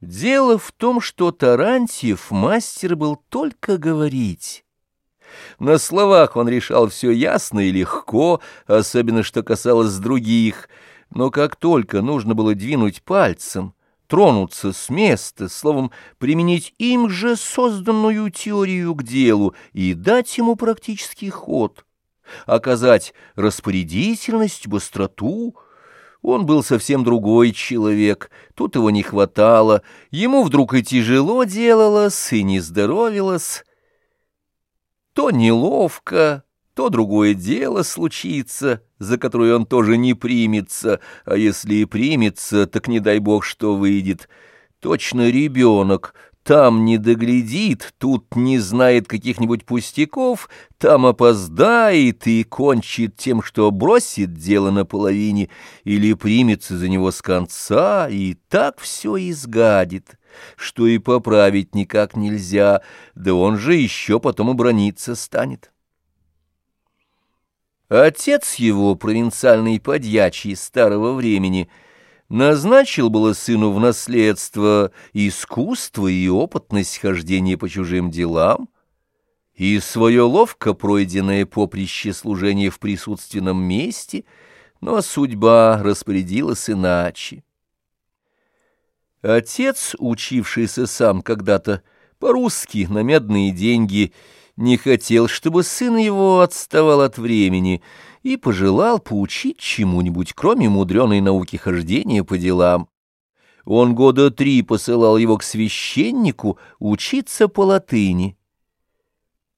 Дело в том, что Тарантьев мастер был только говорить. На словах он решал все ясно и легко, особенно что касалось других, но как только нужно было двинуть пальцем, тронуться с места, словом, применить им же созданную теорию к делу и дать ему практический ход, оказать распорядительность, быстроту — он был совсем другой человек, тут его не хватало, ему вдруг и тяжело делалось, и не здоровилось. То неловко, то другое дело случится, за которое он тоже не примется, а если и примется, так не дай бог, что выйдет. Точно ребенок, там не доглядит, тут не знает каких-нибудь пустяков, там опоздает и кончит тем, что бросит дело наполовине или примется за него с конца, и так все изгадит, что и поправить никак нельзя, да он же еще потом оброниться станет. Отец его, провинциальный подьячий старого времени, — назначил было сыну в наследство искусство и опытность хождения по чужим делам, и свое ловко пройденное поприще служения в присутственном месте, но судьба распорядилась иначе. Отец, учившийся сам когда-то по-русски на медные деньги, не хотел, чтобы сын его отставал от времени — и пожелал поучить чему-нибудь, кроме мудреной науки хождения по делам. Он года три посылал его к священнику учиться по латыни.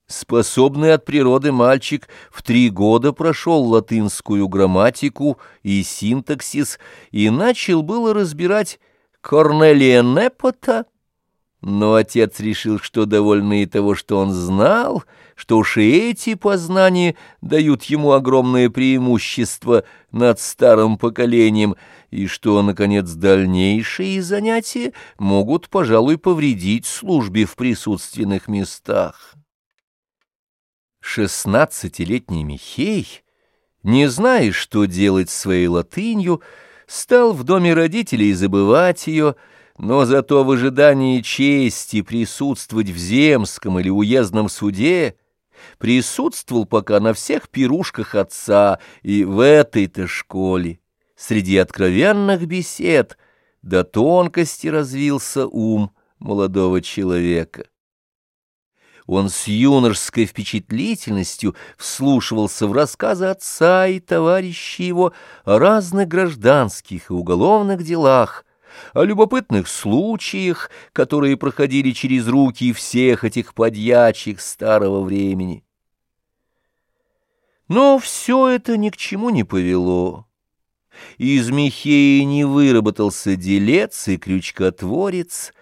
Способный от природы мальчик в три года прошел латынскую грамматику и синтаксис и начал было разбирать Корнелия Непота, но отец решил, что довольно и того, что он знал, что уж и эти познания дают ему огромное преимущество над старым поколением, и что, наконец, дальнейшие занятия могут, пожалуй, повредить службе в присутственных местах. Шестнадцатилетний Михей, не зная, что делать своей латынью, стал в доме родителей забывать ее, но зато в ожидании чести присутствовать в земском или уездном суде присутствовал пока на всех пирушках отца и в этой-то школе, среди откровенных бесед, до тонкости развился ум молодого человека. Он с юношеской впечатлительностью вслушивался в рассказы отца и товарищей его о разных гражданских и уголовных делах, о любопытных случаях, которые проходили через руки всех этих подьячих старого времени. Но все это ни к чему не повело. Из Михея не выработался делец и крючкотворец,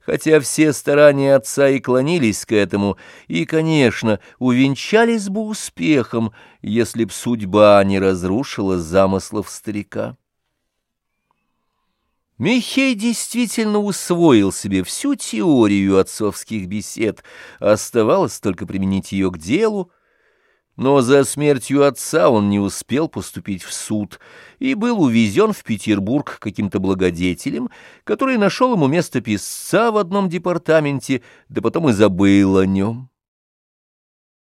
хотя все старания отца и клонились к этому, и, конечно, увенчались бы успехом, если б судьба не разрушила замыслов старика. Михей действительно усвоил себе всю теорию отцовских бесед, оставалось только применить ее к делу, но за смертью отца он не успел поступить в суд и был увезен в Петербург каким-то благодетелем, который нашел ему место писца в одном департаменте, да потом и забыл о нем.